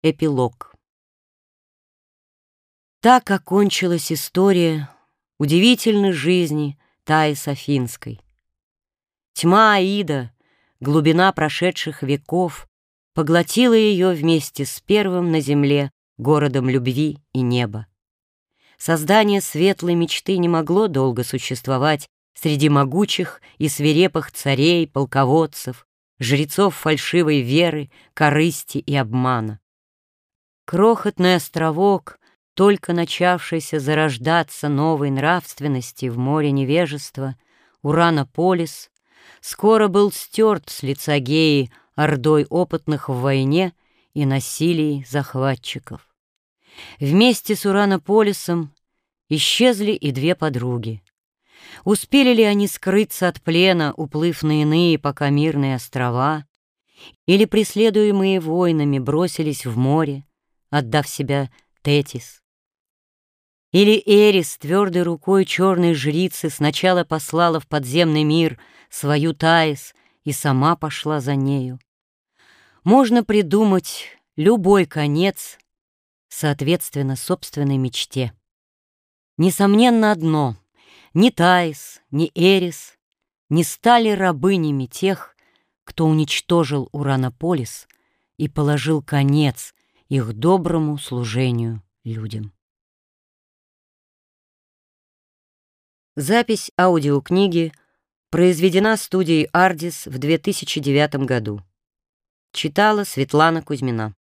Эпилог Так окончилась история удивительной жизни Таи Софинской. Тьма Аида, глубина прошедших веков, поглотила ее вместе с первым на земле городом любви и неба. Создание светлой мечты не могло долго существовать среди могучих и свирепых царей, полководцев, жрецов фальшивой веры, корысти и обмана. Крохотный островок, только начавшийся зарождаться новой нравственности в море невежества, Уранополис, скоро был стерт с лица геи ордой опытных в войне и насилии захватчиков. Вместе с Уранополисом исчезли и две подруги. Успели ли они скрыться от плена, уплыв на иные пока мирные острова, или преследуемые войнами бросились в море, отдав себя Тетис. Или Эрис твердой рукой черной жрицы сначала послала в подземный мир свою Таис и сама пошла за нею. Можно придумать любой конец, соответственно, собственной мечте. Несомненно одно — ни Таис, ни Эрис не стали рабынями тех, кто уничтожил Уранополис и положил конец их доброму служению людям. Запись аудиокниги произведена студией «Ардис» в 2009 году. Читала Светлана Кузьмина.